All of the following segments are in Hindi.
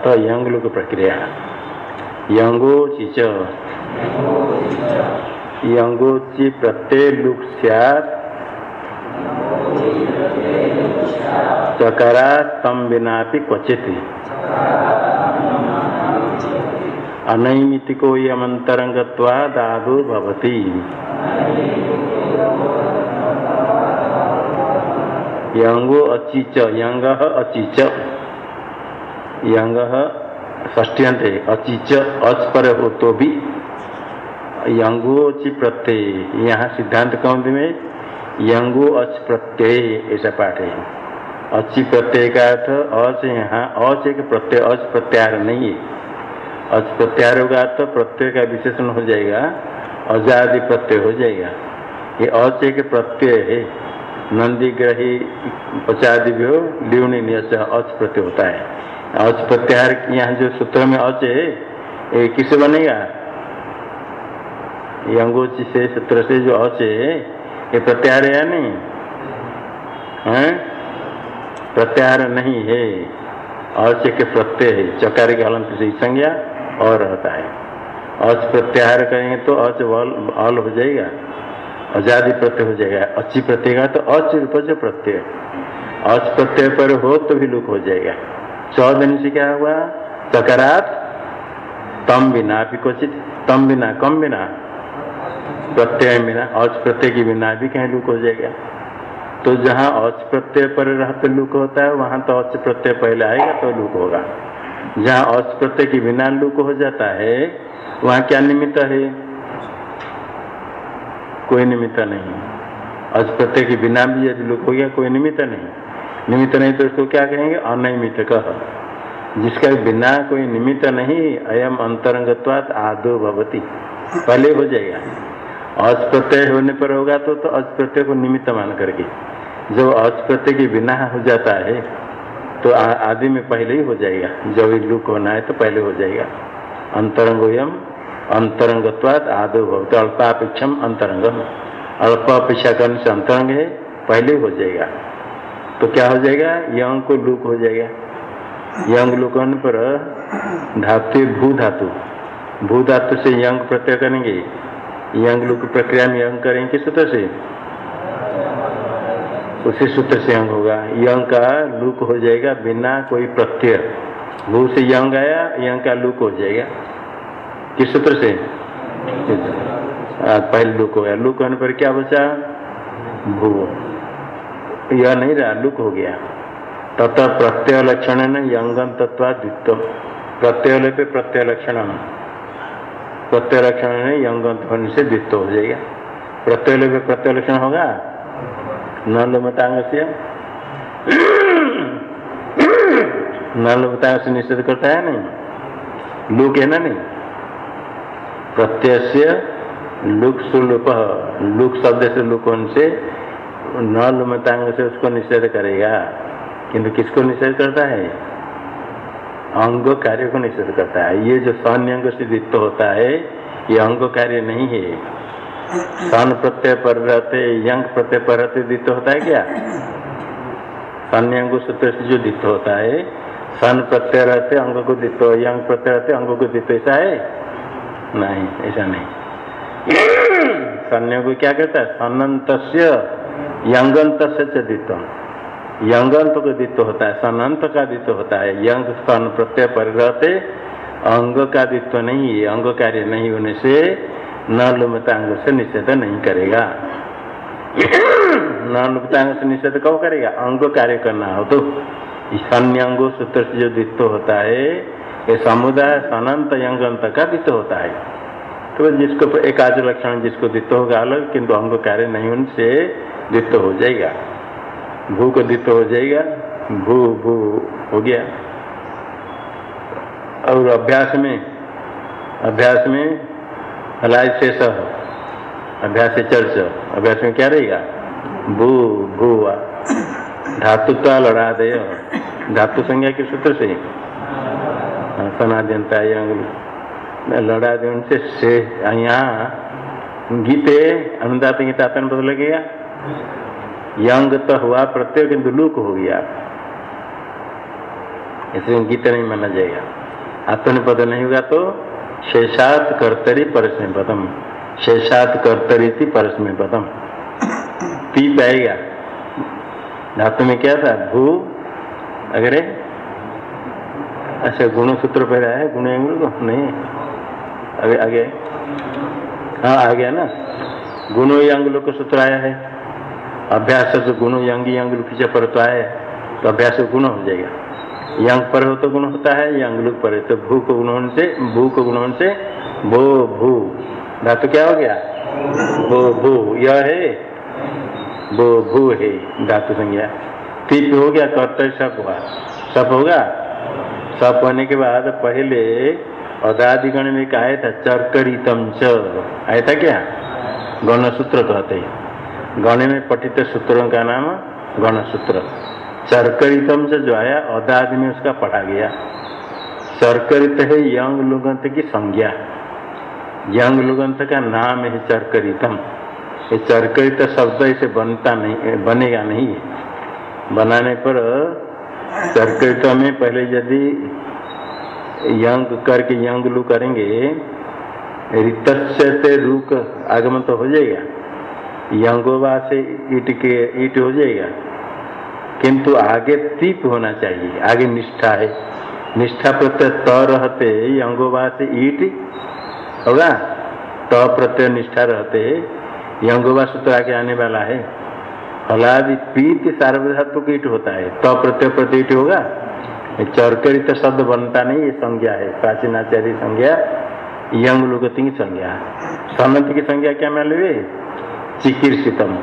तो यंग लोग प्रक्रिया यंगो यंगोची प्रत्यय लुक सैत चकरा तम बिना क्वचित अनैमितिको यमंतरंगत्वादादो भवति यंगो अचिच यंग अचिच यंग ष्टियंत अचिच अच पर हो तो भी यंगोचि प्रत्यय यहाँ सिद्धांत कौन में यंगो अच प्रत्यय ऐसा पाठ। है अच्छी प्रत्यय का अर्थ अच यहाँ अच एक प्रत्यय अच प्रत्यार नहीं है अच प्रत्यार होगा तो प्रत्यय का विशेषण हो जाएगा अजादि प्रत्यय हो जाएगा ये अच एक प्रत्यय है नंदी ग्रही पचादि भी हो ल्यूनी अच प्रत्यय होता है। अच प्रत्यार यहाँ जो सूत्र में अच है, ये किसे बनेगा? ये अंगोच से सूत्र से जो अच है, ये प्रत्याहार है या नहीं? है? प्रत्याहार नहीं है। अच के प्रत्यय है, चकार के हलंत से संज्ञा और रहता है। अच प्रत्याहार करेंगे तो अच वल अल हो जाएगा, आज़ादी प्रत्यय हो जाएगा, अच्छी प्रत्यय तो अच रूप प्रत्यय। अच प्रत्यय पर हो तो भी लुक हो जाएगा। चौदह से क्या हुआ? चकरात तम बिना भी क्वचित तम बिना कम बिना, प्रत्यय बिना अच प्रत्यय के बिना भी कहीं लुक हो जाएगा। तो जहाँ अच प्रत्यय पर रहते लुक होता है, वहाँ तो अच प्रत्यय पहले आएगा तो लुक होगा। जहाँ अच प्रत्यय के बिना लुक हो जाता है, वहाँ क्या निमित्त है? कोई निमित्त नहीं। अच प्रत्यय के बिना भी यदि लुक हो गया, कोई निमित्त नहीं। निमित्त नहीं तो उसको क्या कहेंगे? अनियमित कह। जिसका बिना कोई निमित्त नहीं, अयम अंतरंगत्वात आदो भवती। पहले हो जाएगा। अच प्रत्यय होने पर होगा तो तो अच प्रत्यय को निमित्त मान करके। जब अच प्रत्यय के बिना हो जाता है तो आदि में पहले ही हो जाएगा। जब लुक होना है तो पहले हो जाएगा। अंतरंगोयम अंतरंगत्वाद आदो भवत। अल्पापेक्षम अंतरंगम। अल्प अपेक्षा करने से अंतरंग है, पहले हो जाएगा। तो क्या हो जाएगा? यंग को लुक हो जाएगा। यंग लुक होने पर धातु भू धातु। भू धातु से यंग प्रत्यय करेंगे। यंग लुक प्रक्रिया में यंग करेंगे किस सूत्र से? उसी सूत्र से यंग होगा। यंग का लुक हो जाएगा बिना कोई प्रत्यय। भू से यंग आया यंग का लुक हो जाएगा। किस सूत्र से? पहले लुक हो गया। लुक होने पर क्या बचा? भू। यह नहीं रहा, लुक हो गया। तथा प्रत्यय लक्षण न यंगन तत्वा द्वित्व। प्रत्यय पे प्रत्यय लक्षण प्रत्यय लक्षण ने यंगन होने से द्वित्व हो जाएगा। प्रत्यय पे प्रत्यय लक्षण होगा? न लोमतांग से न लोमतांग से निषेध करता है नहीं। लुक है ना नहीं? प्रत्यय से लुक सुलुप लुक शब्द से लुक से न लुमतांग से उसको निषेध करेगा। किंतु किसको निषेध करता है? अंग कार्य को निषेध करता है। ये जो सन्य अंग से दित्त होता है, ये अंग कार्य नहीं है। सन प्रत्यय पर रहते यंग प्रत्यय पर रहते दित्त होता है क्या? सन्य अंग सूत्र से जो दित्त होता है, सन प्रत्यय रहते, अंग को दित्त यंग प्रत्यय रहते, अंग को दित्त ऐसा है? नहीं, ऐसा नहीं। सन्य को क्या कहता है? सनंत यंगंत से दित्व। यंगंत को दित्व होता है, सनंत का दित्व होता है। यंग सन प्रत्यय पर रहते अंग का दित्व नहीं है। अंग कार्य नहीं होने से न लुमतांग से निषेध नहीं करेगा। न लुमतांग से निषेध कब करेगा? अंग कार्य करना हो तो। ईशान्य अंगो सूत्र से जो दित्व होता है, ये समुदाय सनंत यंगंत का दित्व होता है। तो जिसको एक आज लक्षण जिसको दित्व होगा अलग, किंतु अंग कार्य नहीं उनसे से हो जाएगा। भू को दित्व हो जाएगा। भू भू हो गया। और अभ्यास में अभ्यास में हलाई शेष, अभ्यास से चर्च, अभ्यास में क्या रहेगा? भू भू धातु तो लड़ा दे धातु संज्ञा के सूत्र से सनाद्यंता लड़ा दे उनसे से यहाँ गीते अनुदात गीता तन बदल लगेगा यंग तो हुआ प्रत्यय किंतु लुक हो गया। इसलिए गीत नहीं माना जाएगा। आत्मनिपद नहीं होगा तो शेषात कर्तरी परस्मय पदम। शेषात कर्तरी थी परस्मय पदम। पी पाएगा धातु में क्या था? भू। अगरे? अच्छा गुण सूत्र पहले है गुण को? नहीं अभी आगे। हाँ आ गया ना। गुणो अंगुल को सूत्र आया है। अभ्यास से गुणो यंगी अंगुल पीछे पर तो आया तो अभ्यास गुण हो जाएगा। यंग पर हो तो गुण होता है यंग लुक पर तो भू को गुण होने से, भू को गुण होने से भो। भू धातु क्या हो गया? भो भू। यह है भो भू है, धातु संज्ञा। तिप हो गया कर्तव्य सप हुआ। सप होगा? सप होने के बाद पहले अदादिगण में कहा था, चरकरितम च। आया था क्या? गण सूत्र कहते हैं। गण में पठित सूत्रों का नाम गण सूत्र से जो आया, अदादि में उसका पढ़ा गया। चरकरित है यंग लुगंत की संज्ञा। यंग लुगंत का नाम है चरकरितम। ये चरकरित शब्द इसे बनता नहीं, बनेगा नहीं। बनाने पर चरकरित में पहले यदि यंग करके यंग लू करेंगे रित से रूक आगमन तो हो जाएगा। यंगोबा से ईट के ईट हो जाएगा। किंतु आगे तीप होना चाहिए, आगे निष्ठा है। निष्ठा प्रत्यय त रहते यंगोबा से ईट होगा, त प्रत्यय निष्ठा रहते यंगोबा सूत्र आगे आने वाला है। फलादि पीत सार्वधातु ईट होता है, त प्रत्यय प्रत्यय ईट होगा। चरकरित शब्द बनता नहीं, ये संज्ञा है। प्राचीनाचार्य संज्ञा यंग लोगती की संज्ञा। सनत की संज्ञा क्या मालूम चिकित्सितम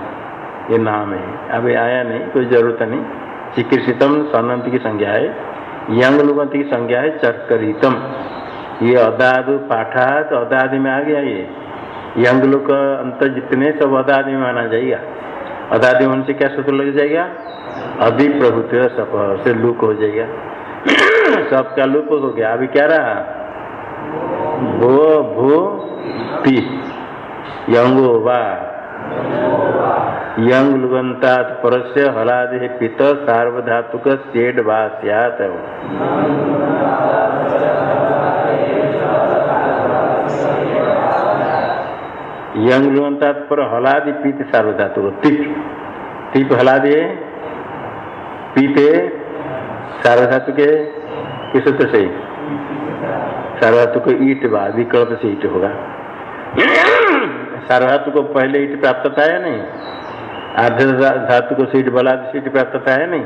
ये नाम है। अभी आया नहीं, कोई ज़रूरत नहीं। चिकित्सितम सनंत की संज्ञा है। यंग लुगंत की संज्ञा है चक्करितम ये अदादु तो अदादि में आ गया ये। यंग लोग अंत जितने सब अदादि में माना जाएगा। अदादि होने से क्या सूत्र लग जाएगा? अभी प्रभुत्व सप से लुक हो जाएगा। सबका लुप हो गया, अभी क्या रहा? भो, भू पी यंगो वा। यंग लुगंतात परस्य हलादि पित सार्वधातुक सेड वास्यात यंग लुगंतात पर हलादि पीत सार्वधातुक। तिप। तिप हलादि, पीते सार्वधातु के किस सूत्र से सार्वधातु को ईट बा विकल्प से ईट होगा। सार्वधातु को पहले ईट प्राप्त था या नहीं? आर्ध धातु को सीट बला सीट प्राप्त था है नहीं?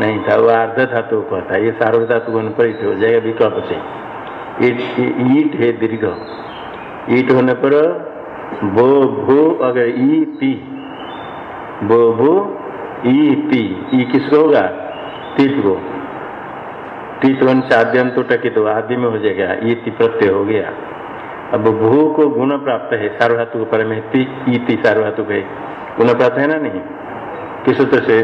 नहीं था, वो आर्ध धातु को है। ये सार्व धातु होने पर ईट हो जाएगा विकल्प से। ईट है दीर्घ। ईट होने पर बो भू अगर ई पी बो भू ई पी ई किसको होगा? तीत को तीत वन से आद्यंत तो टकी तो आदि में हो जाएगा। ई प्रत्यय हो गया। अब भू को गुण प्राप्त है, सार्वधातु को पर में ती सार्वधातु है। गुण प्राप्त है ना नहीं? किस सूत्र से?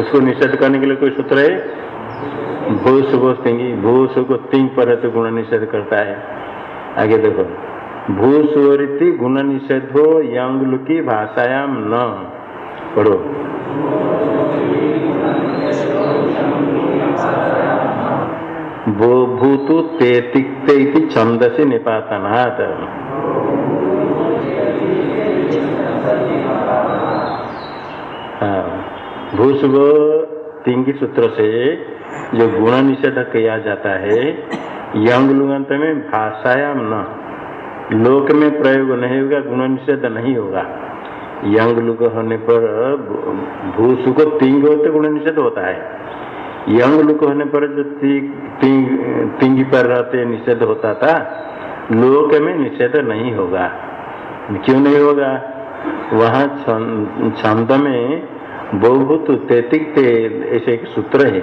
उसको निषेध करने के लिए कोई सूत्र है? भू सुगो सिंगी भूस को तिंग पर है तो गुण निषेध करता है। आगे देखो। भूस्वरिति गुण निषेधो यंग की भाषायाम न। पढ़ो। वो भूतु ते छंद से निपातनाथ भूसुभ तिंगी सूत्र से जो गुण निषेध किया जाता है यंग लुगंत में भाषायाम न। लोक में प्रयोग नहीं होगा गुण निषेध नहीं होगा। यंग लुग होने पर भूसु को तिंग होते गुण निषेध होता है। यंग लुक होने पर जो तिंग पर रहते निषेध होता था, लोक में निषेध नहीं होगा। क्यों नहीं होगा? वहाँ छंद में बहुत तैतिक ऐसे एक सूत्र है।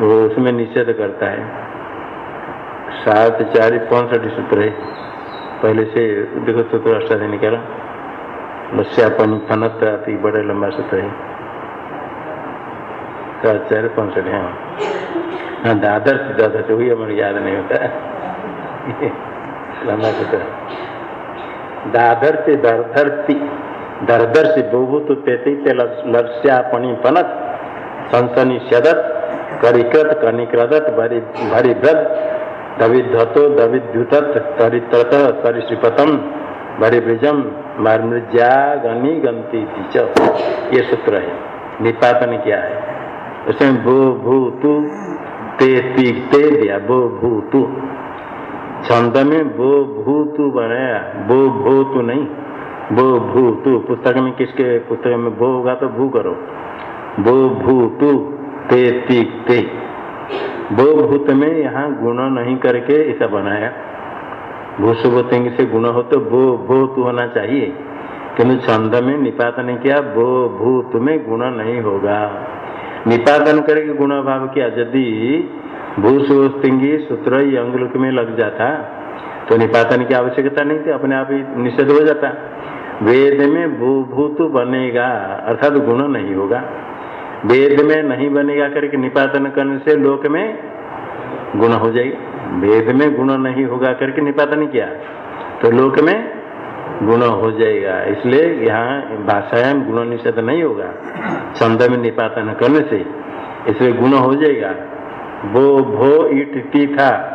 वो उसमें निषेध करता है। सात, चार, पैंसठ सूत्र है। पहले से देखो सूत्र अष्टादि निकाला। लस्यापन फनत बड़े लंबा सूत्र है चार पैंसठ हाँ। हाँ दादर से दादर से हुई हमारे याद नहीं होता। लंबा सूत्र दादर से दरधरती दरदर्शी बहुभूत पेतित लक्ष्यापणी पनत संसनी सदत करिकृत, कनिक्रदत, भरी भरी व्रत दविध्वतो दविद्युतत तरित्रत सरिश्रीपतम भरी ब्रिजम मृजा गनी गंती ये सूत्र है। निपातन क्या है? उसमें भू भू तू ते ती ते दिया। बो भू तू छंद में बो भू तू बनाया। बो भो तू नहीं। बो भू तू पुस्तक में किसके पुस्तक में बो होगा तो भू करो। बो भू तू ते ती ते। बो भूत में यहाँ गुण नहीं करके ऐसा बनाया। भूसुभूतिंग से गुण हो तो बो भो तू होना चाहिए। किन्तु छंद में निपातन किया बो भूत में गुण नहीं होगा। निपातन करके गुण भाव किया, यदि भूसुस्तिंगी सूत्र अंगुलक में लग जाता तो निपातन की आवश्यकता नहीं थी, अपने आप ही निषेध हो जाता। वेद में भू भूत बनेगा, अर्थात गुण नहीं होगा। वेद में नहीं बनेगा करके निपातन करने से लोक में गुण हो जाएगी। वेद में गुण नहीं होगा करके निपातन किया। तो लोक में गुण हो जाएगा। इसलिए यहाँ भाषाएँ गुण निषेध नहीं होगा। छंद में निपातन करने से इसलिए गुण हो जाएगा। वो भो ईट टी था।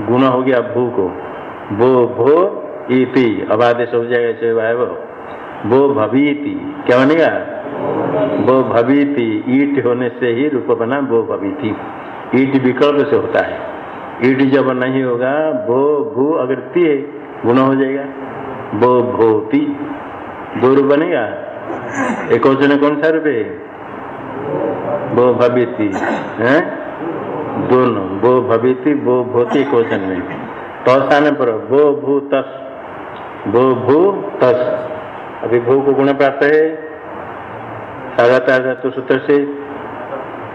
गुण हो गया भू को। वो भो इति। अबादेश हो जाएगा, ऐसे वायव वो भवीति। क्या बनेगा? वो भवीति। ईट होने से ही रूप बना वो भवीति। ईट विकल्प से होता है। ईट जब नहीं होगा वो भू अगर ती गुण हो जाएगा। वो भोती दो रूप बनेगा। एक वचन कौन सा रूप है? वो भविति, है? दोनों। वो भविति वो भूति, एक वचन में तो आने पर वो भूतस। वो भू तस अभी भू को गुण प्राप्त है? सागातार तो सूत्र से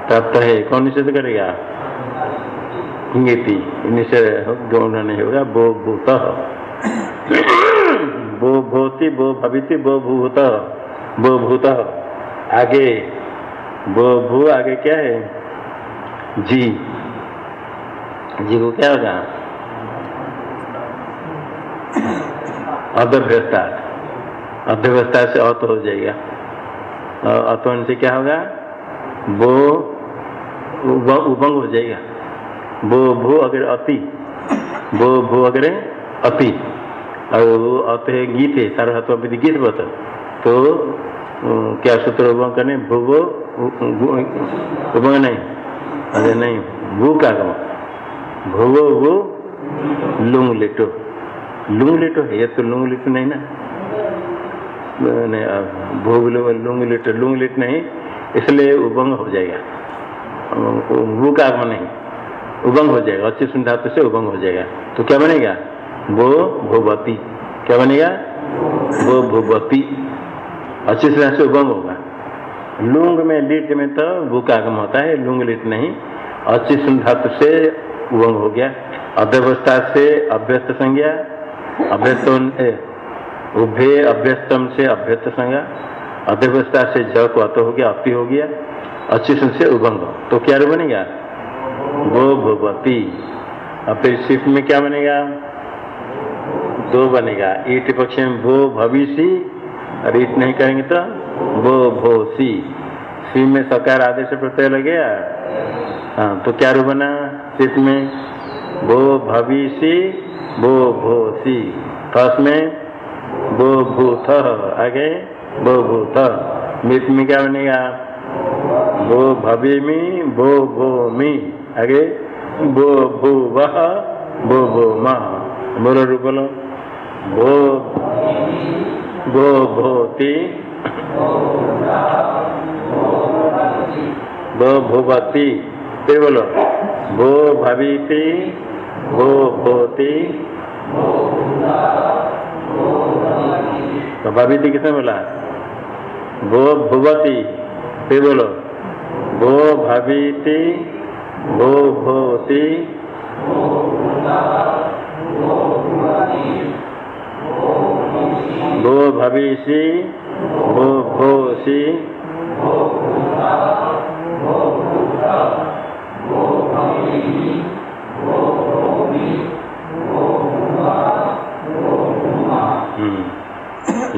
प्राप्त है। कौन निषेध करेगा? निषेध गुण नहीं होगा, बो भूत। वो भूति, बो भविति वो भूत। बो भूत। आगे। बो भू आगे क्या है? जी। जी को क्या होगा? अध्यवस्था अध्यवस्था से अत हो जाएगा। अत होने से क्या होगा? वो उभंग हो जाएगा। वो भू अगर अति। वो भू अगर अति। और अत है गीत है सारा विधि गीत बता तो क्या सूत्र उभंग करने? भूव उभंग नहीं। अरे नहीं, भू का गम भूव वो लुंग लेटो। लुंग लेटो है, ये तो लुंग लिटो नहीं ना? नहीं भोग लुंग लिटो, लुंग लिट नहीं, इसलिए उभंग हो जाएगा। भू का आगमन नहीं। उभंग हो जाएगा, अच्छी सुन धातु से उभंग हो जाएगा। तो क्या बनेगा? वो भूवती क्या बनेगा? वो भूवती अच्छी तरह से उभंग होगा। लुंग में लिट में तो भू का आगम होता है, लुंग लिट नहीं। अच्छी धातु से उभंग हो गया। अध्यवस्था से अभ्यस्त संज्ञा अभ्यस्त उभे अभ्यस्तम से अभ्यस्त संज्ञा अध्यवस्था से ज को अत हो गया अपी हो गया, अच्छी से उभंग। तो क्या बनेगा? वो भूवती। और फिर शिफ्ट में क्या बनेगा? दो बनेगा। ईट पक्ष में भो भविष्य और ईट नहीं करेंगे तो भो भो सी सी में सकार आदेश प्रत्यय लग गया? हाँ तो क्या रू बना सिर्फ़ में? भो भविष्य भो भो सी थस में भो भू थ आगे भो भू थ मित में क्या बनेगा? भो भवि में भो भो मी आगे भो भू वह भो भो मा। मोर रूप लो भो भो भोति भो भूवती। फिर बोलो। भो भवीति। भो भोति तो भवीति किसने बोला? भो भुवती। फिर बोलो। भो भवीति। भो भोति भो भविषि, भो भोषि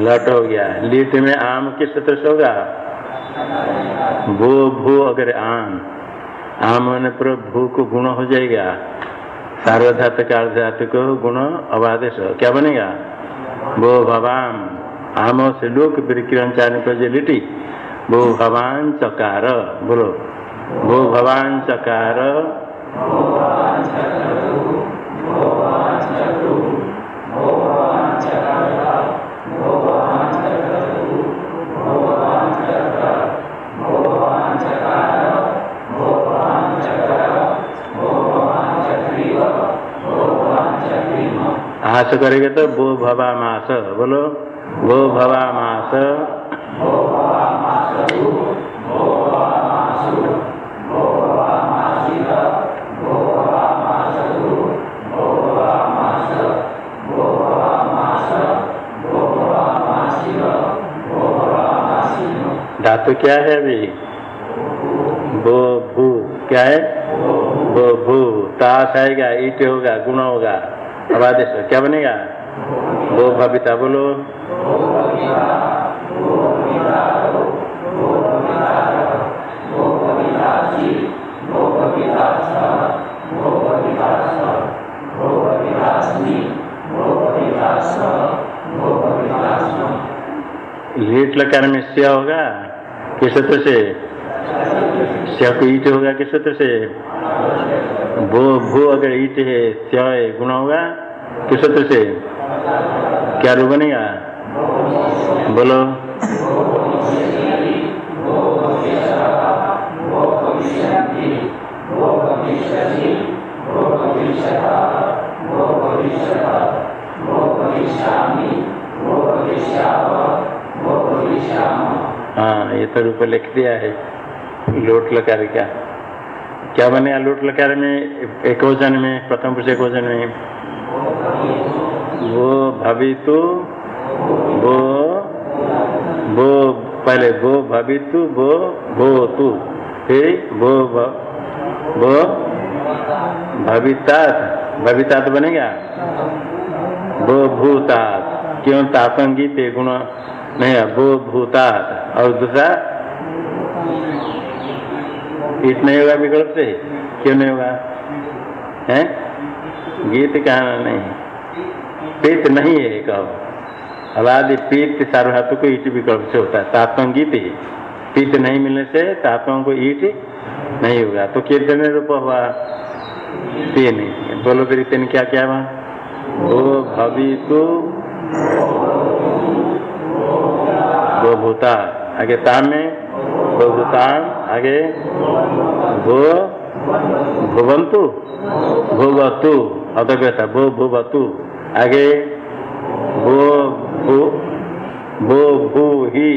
घट हो गया। लीट में आम किस सूत्र से होगा? भू भू अगर आम। आम होने पर भू को गुण हो जाएगा। सार्वधातु का गुण अबादेश क्या बनेगा? वो भवान आम से लोक विकिरण चारण लिटी। वो भवान चकार, बोलो। वो भवान चकार। आस करेंगे तो वो भवा मास, बोलो। वो भवा मास। धातु क्या है अभी? बो भू। क्या है? बो भू। ताश आएगा, ईट होगा, गुण होगा। अब आदेश क्या बनेगा? वो भविता बोलो। लीट लकार में होगा? किस सूत्र से? सिया को ईट होगा किस सूत्र से भू भू अगर ईट है सिया गुण होगा किस सूत्र से क्या रू बनेगा? बोलो। हाँ ये तो रूप लिख दिया है। लोट लकार क्या? क्या बने लोट लकार में? एक वज़न में, प्रथम पुरुष एक वज़न में? वो भवितु, वो वो पहले वो भवितु, वो वो तू फिर वो वो भवितात। भवितात बनेगा वो भूतात। क्यों तातंगी ते गुण? नहीं, वो भूतात। और दूसरा ईट नहीं होगा विकल्प से क्यों नहीं होगा? है? गीत कहना नहीं पीत नहीं है कब अबादि पीत सार्वधातु को ईट विकल्प से होता है। तात्व गीत ही। पीत नहीं मिलने से तात्वों को ईट नहीं होगा। तो कीर्तन रूप हुआ। तीन। बोलो फिर तीन क्या क्या वहाँ वो भवी तो वो भूता आगे ताम में। वो भूतान। आगे, भो, भुवंतु, भुवतु अदव्यता भो, भुवतु, आगे, भो, भू भो भू ही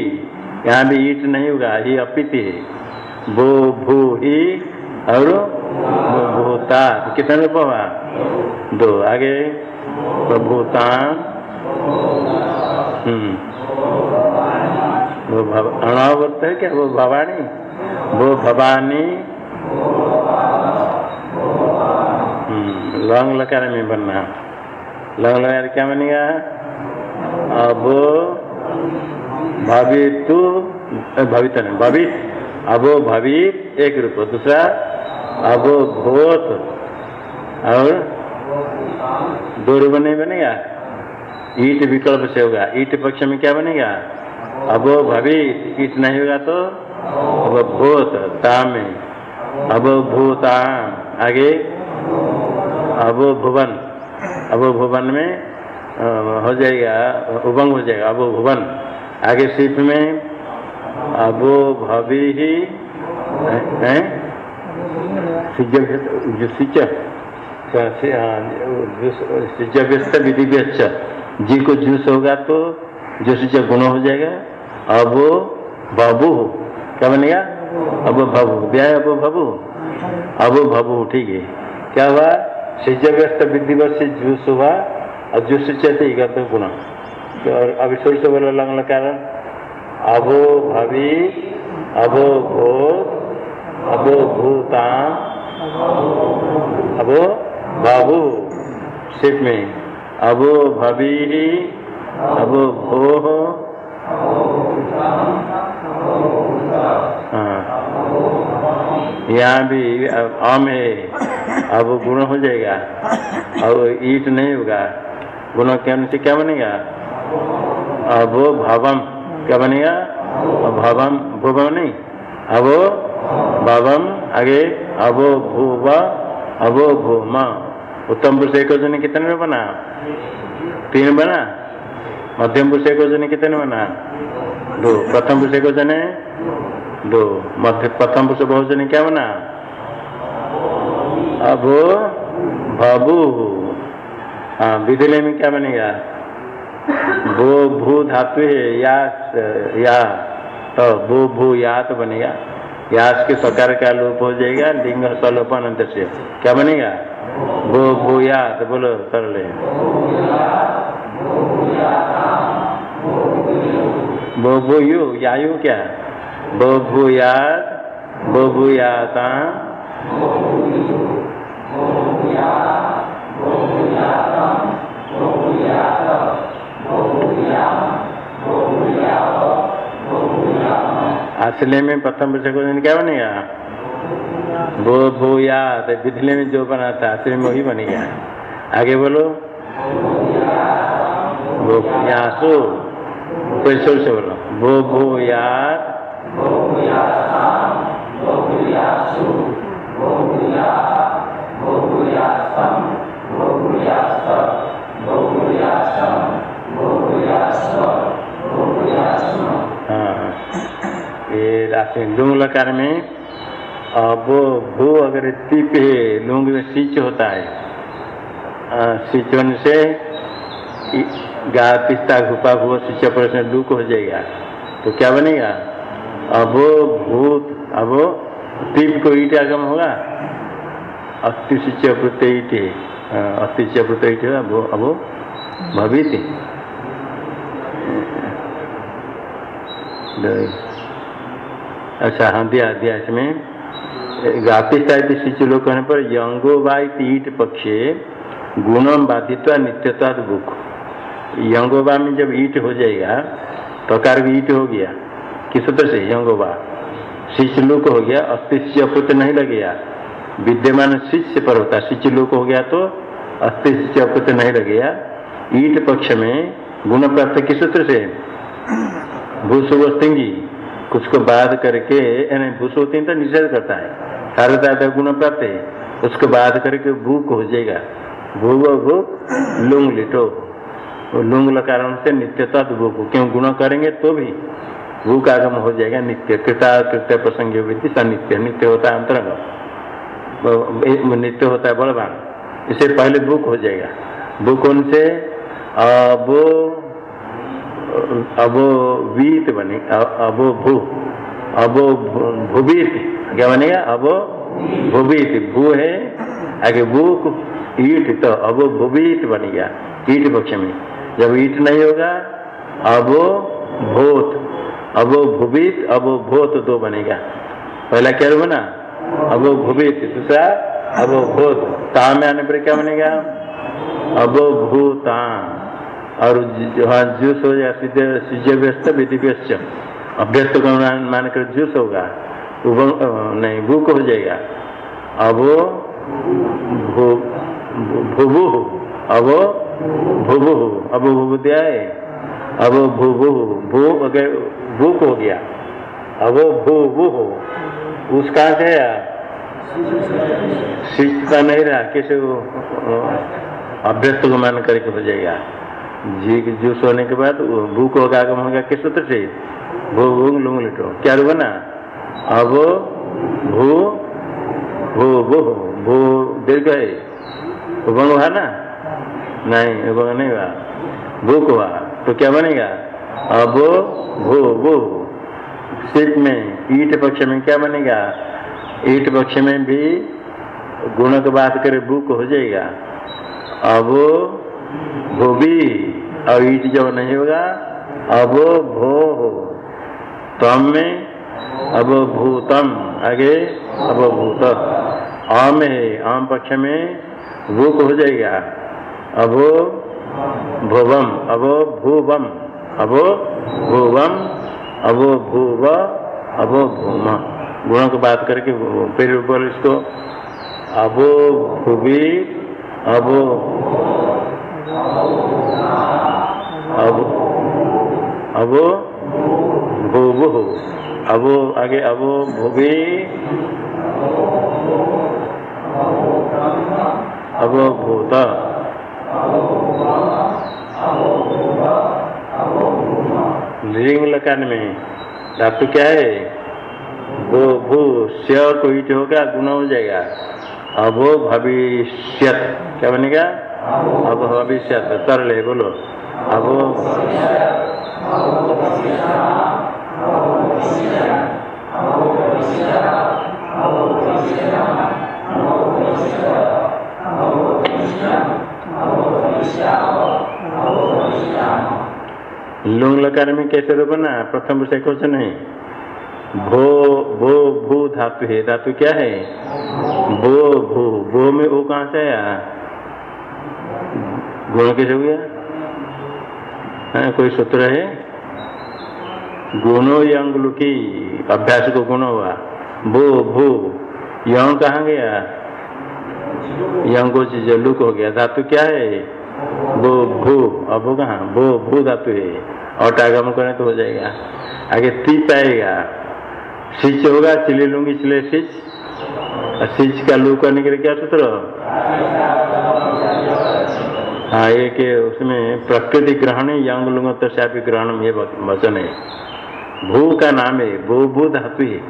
यहाँ भी ईट नहीं होगा, ही अपिति है, भो भू ही और भूता कितने रूप हुआ दो, आगे भूतान हम्म वो अणावर्त है क्या, वो भवानी? वो भवानी लौंग लकार में बनना। लौंग लकार क्या बनेगा? अब भवितु भवित नहीं, भवित। अब भवित, एक रूप, दूसरा अब भूत। और दो रूप नहीं बनेगा? ईट विकल्प से होगा। ईट पक्ष में क्या बनेगा? अब भवित ईट नहीं होगा तो? अब भूत ताम अब भूताम आगे? अब भुवन। अब भुवन में हो जाएगा उभंग हो जाएगा। अब भुवन। आगे सीप में, अब भवि ही, है जो विधि जी को जूस होगा तो जो सिंच गुण हो जाएगा, अब बाबू क्या बनेगा? अब भबू ब्याह अब भबू अब भबू ठीक है। क्या हुआ? सिज व्यस्त विधिवत से जूस हुआ, और जूस ही करते गुण। और अभी सुर से बोलो लंग लकार अबो भवि, अबो भूत, अबो भूता अबो बाबू सिप में, अबो भवि अबो भो हाँ। यहाँ भी अम है। अब गुण हो जाएगा। अब ईट नहीं होगा। गुण के अनुसार क्या बनेगा? अब भवम। क्या बनेगा? भवम। भूभम नहीं। अब भवम। आगे अबो भूव। अबो भूम। उत्तम पुरुष एक कितने में बना? तीन बना? मध्यम पुरुष एक जन कितने बना दो। प्रथम पुरुष एक जन? दो। मध्य प्रथम पुरुष बहुजन क्या बना अब भू हाँ विधिले में क्या बनेगा वो भू धातु है या या। तो वो भू या तो बनेगा यास के सकार का लोप हो जाएगा, लिंग सलोपन अंत से। क्या बनेगा वो भूयात बोलो सरले वो भूयु यायु क्या वो भूयात वो भूयाता असले में प्रथम विषय क्या बनेगा? वो भूयात बिजली में जो बना था असली में वही बनेगा। आगे बोलो। वो यासु कोई से बोलो। वो भूयात राशि लुंग लकार में वो भू अगर तिप है लुंग में सिंच होता है सिंच होने से गा पिस्ता घुपा भू सिंच पर लुक हो जाएगा। तो क्या बनेगा? अब भूत, अब तिप को ईट आगम होगा। अति सिंच प्रत ईट अति प्रत ईट होगा अब भवित अच्छा हाँ दिया दिया इसमें। गापिस्ता शिचुलोक होने पर यंगो वाई ईट पक्षे गुणम बाधित्व नित्यता बुक यंगोबा में जब ईट हो जाएगा, प्रकार भी ईट हो गया। किस सूत्र से? यंगोबा। शिचलुक हो गया, अस्तिष्य पुत नहीं लगेगा। विद्यमान शिष्य पर होता शिचलुक हो गया तो अस्तिष्य पुत नहीं लगेगा। ईट पक्ष में गुण प्राप्त किस सूत्र से? भूसुवस्तिंगी। कुछ को बाध करके, यानी भूसोती तो निषेध करता है। सारे गुण प्राप्त है। उसको बाध करके भूख हो जाएगा। भूग भूख, लुंग लिटो। लुंग कारण से नित्यता भूख क्यों गुण करेंगे तो भी भूख आगम हो जाएगा, नित्य कृता कृत्य प्रसंग नित्य नित्य होता है अंतरंग। नित्य होता है बलवान। इसे पहले भूख हो जाएगा। भूख उनसे अब, अबो वीत बने अबो भू, अबो भूबीत क्या बनेगा? अबो भूबीत भू है, आगे भूख, ईट तो अबो भूबीत बनेगा, ईट पक्ष में। जब ईट नहीं होगा, अबो भूत, अबो भूबीत अबो भूत दो बनेगा। पहला क्या बना अबो भूबीत दूसरा अबो भूत। ता में आने पर क्या बनेगा? अबो भूतान और हाँ जूस हो जाए सीधे व्यस्त विधि व्यस्त अभ्यस्त को मान कर जूस होगा। नहीं, भूख हो जाएगा। अब भूभु, अब भूभु अब भूभु दिया है अब भूभु भू भूख हो गया। अब भू भू हो उसका से शिक्षता नहीं रहा, कैसे वो अभ्यस्त को मान करके हो जाएगा। जी जूस होने के बाद भूख होगा, आगम होगा, किस सूत्र से? भू भूंग लुंग लिटो। क्या रू बना अब भू भू भू भू दीर्घ है। ना? नहीं उभंग नहीं हुआ भूख हुआ तो क्या बनेगा? अब भू भू। सिर्फ़ में, ईट पक्ष में क्या बनेगा? ईट पक्ष में भी गुण की बात करे भूख हो जाएगा। अब भूबी और ईट जब नहीं होगा, अब भो हो। तम में, अब भूतम। आगे, अब भूत। आम है, आम पक्ष में भूक हो जाएगा। अब भुवम अब भूवम अब भूवम अबो भूव अबो भूम। गुणों को बात करके फिर बोल इसको। अबो भूवि अबो अब अबो भूभु अबो आगे अबो भूवि अबो भूत। लिंग लकान में धातु क्या है वो भू स्य को होगा गुण हो जाएगा अबो भविष्य क्या बनेगा अब भविष्य तरल है बोलो अबो लुंग लकार में कैसे रूप बना? प्रथम से कुछ नहीं। भो भो, भू धातु है। धातु क्या है? भो, भू। भो में वो कहाँ से आया? गुण कैसे हो गया है, कोई सूत्र है? गुणो यंग की अभ्यास को गुण हुआ। भू भू। यंग कहाँ गया? यंगो चीज़ लुक हो गया। धातु क्या है? वो भू अब कहा वो भू धातु है और टागम करें तो हो जाएगा। आगे ती पाएगा। सिच होगा चिले लूँगी चिले सिच। सिच का लू करने के लिए क्या सूत्र? हाँ ये के उसमें प्रकृति ग्रहण, यंग लुंग तो ग्रहण ये वचन है। भू का नाम है, भू भू धातु है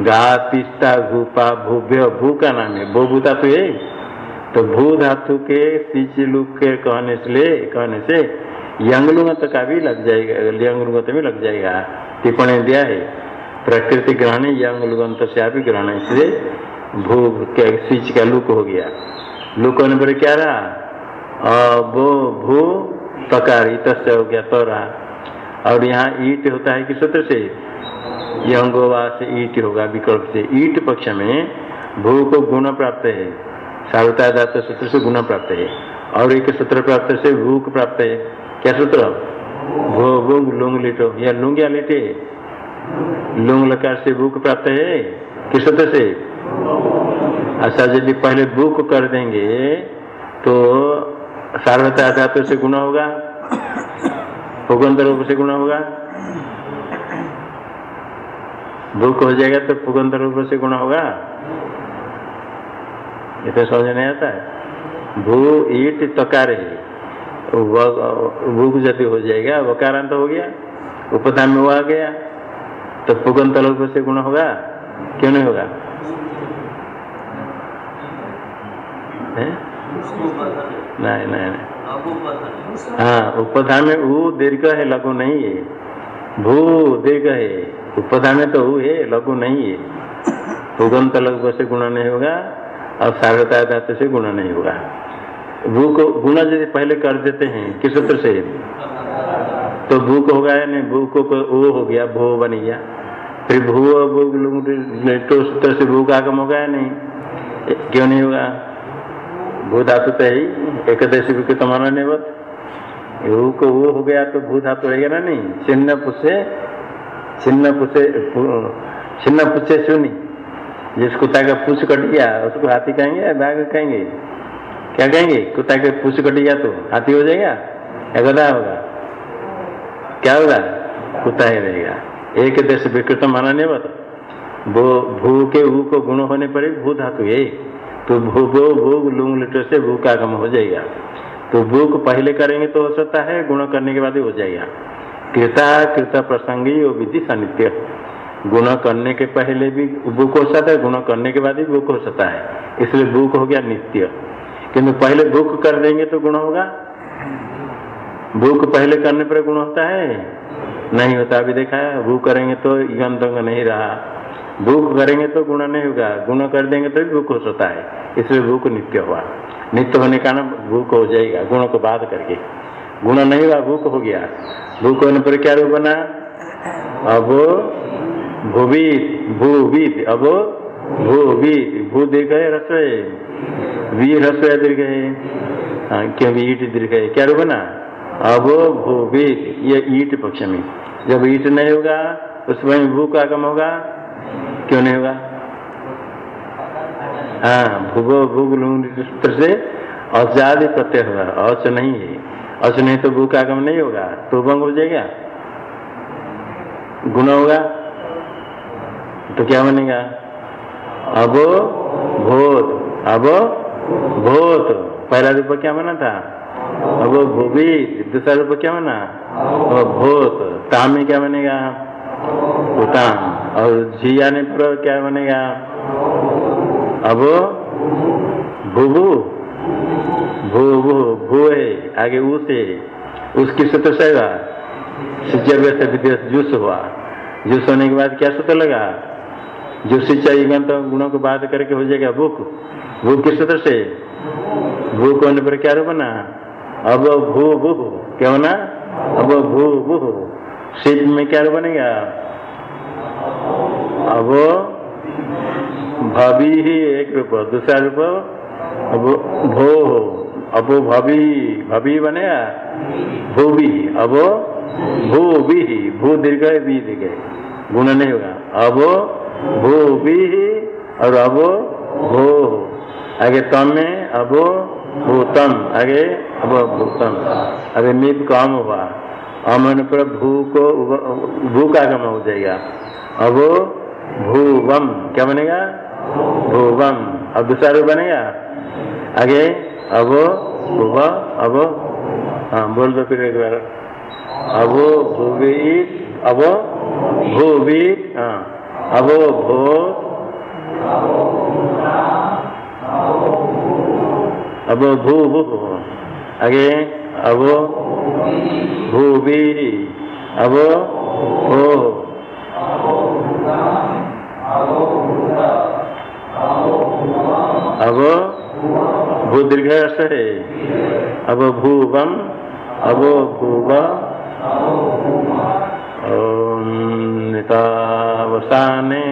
गा तिस्ता भूपा भूभ्य, भू का नाम है। भू भू धातु है। तो भू धातु के सिच लुक के कहने से कहने से यंगलुंगत का भी लग जाएगा, यंगलुंगत भी लग जाएगा। टिप्पणी दिया है, प्रकृति ग्रहण यंगलुगंत से भी ग्रहण इसलिए भू के सिच का लुक हो गया। लुक होने पर क्या रहा? अबो भू तकार इत हो गया तो रहा। और यहाँ ईट होता है कि सूत्र से? यंगोवा से ईट होगा, विकल्प से। ईट पक्ष में भू को गुण प्राप्त है। सावता धातु सूत्र से गुण प्राप्त है और एक सूत्र प्राप्त से भूक प्राप्त है क्या सूत्र? भो, भूंग, लुंग, लिटो। या लुंग या लिटे? लुंग लकार से भूक प्राप्त है किस सूत्र से? अच्छा यदि पहले भूक कर देंगे तो सार्वता धातु से गुण होगा। पुगंत रूप से गुण होगा। भूख हो जाएगा तो पुगंत रूप से गुण होगा। ये तो समझ नहीं आता है? भू ईट तकार है भूख यदि हो जाएगा, वकारांत हो गया उपधा में वो आ गया तो पुगंत रूप से गुण होगा? क्यों नहीं होगा? नहीं नहीं हाँ उपधा में ऊ दीर्घ है, लघु नहीं है। भू दीर्घ है उपधा में तो ऊ है, लघु नहीं है। पुगंत लघु से गुण नहीं होगा और सार्वता धातु से गुण नहीं होगा भू को गुण यदि पहले कर देते हैं, किस सूत्र से? तो भूक होगा या नहीं? भूक को वो हो गया, भू बन गया। फिर भू तो सूत्र से भू का आगम होगा या नहीं? क्यों नहीं होगा? भू धातु तो है एकदशी भी नहीं बत भू को वो हो गया तो भू धातु रहेगा ना नहीं? छिन्न पुष्य छिन्न पुष्य छिन्न पुष्य सुनी जिस कुत्ता का पूछ कट गया उसको हाथी कहेंगे या बाघ कहेंगे। क्या कहेंगे? कुत्ता के पूछ कट गया तो हाथी हो जाएगा? या गधा होगा? क्या होगा? कुत्ता ही रहेगा। एक देश विकृत माना नहीं बता वो भू के ऊ को गुण होने पर भू धातु है। तो भू भू भू लुंग लिटर से भू का आगम हो जाएगा। तो भू को पहले करेंगे तो हो सकता है, गुण करने के बाद ही हो जाएगा। कृता, कृत प्रसंगी वो विधि सानिध्य। गुण करने के पहले भी बुक हो सकता है, गुण करने के बाद भी बुक हो सकता है। इसलिए बुक हो गया नित्य। किंतु पहले बुक कर देंगे तो गुण होगा? बुक पहले करने पर गुण होता है? नहीं होता। अभी देखा है बुक करेंगे तो यंतंग नहीं रहा। बुक करेंगे तो गुण नहीं होगा। गुण कर देंगे तो भी बुक हो सकता है। इसलिए बुक नित्य हुआ। नित्य होने का ना भूख हो जाएगा, गुणों को बात करके। गुण नहीं हुआ, भूख हो गया। भूख होने पर क्या रूप बना? अब भूवीत भूवीत, अब भूवीत, भू दीर्घ है रसोई वी रसोई दीर्घ है हाँ क्यों ईट दीर्घ है क्या रूप बना अबो भूवीत, ये ईट पक्ष में। जब ईट नहीं होगा उसमें भू का आगम होगा। क्यों नहीं होगा? हाँ भूगो भूग सूत्र से अजादि प्रत्यय होगा। अच नहीं है। अच नहीं तो भू का आगम नहीं होगा। तो भंग हो जाएगा। गुण होगा। तो क्या बनेगा? अब भूत अब भूत पहला रूप क्या बना था? अब भूवि दूसरा रूप क्या बना? अब भूत ताम में क्या बनेगा? उताम। और झी आने पर क्या बनेगा? अब भूभू। भू भू भू है आगे ऊ से। उसकी सूत्र से सिंचर विदेश जूस हुआ। जूस होने के बाद क्या सूत्र लगा? जो चाहिए तो गुणों को बात करके हो जाएगा भूख। भूख किस सूत्र से? भूख होने पर क्या बना अब भू भू क्या होना अब भू भू शीत में क्या रूप बनेगा? अब भवी ही एक रूप। दूसरा रूप अब भो हो। अब भवी। भवी बनेगा भूवी। अब भू भी भू दीर्घ भी दीर्घ गुण नहीं होगा। अब भू भी और अब भू। आगे तम में अब भूतम। आगे, अब भूतम। अभी मिप कम हुआ। अमन पर भू को भू का गम हो जाएगा। अब भूवम। क्या बनेगा? भूवम। अब दूसरा रूप बनेगा? आगे, अब भूव, अब हाँ बोल दो फिर एक बार। अब भूवी अब भूवी हाँ। अब भू। अब भू। आगे अब भूवी अब भू। अब भू दीर्घ है अब भूवम। अब भूव। ओम। मृतावसाने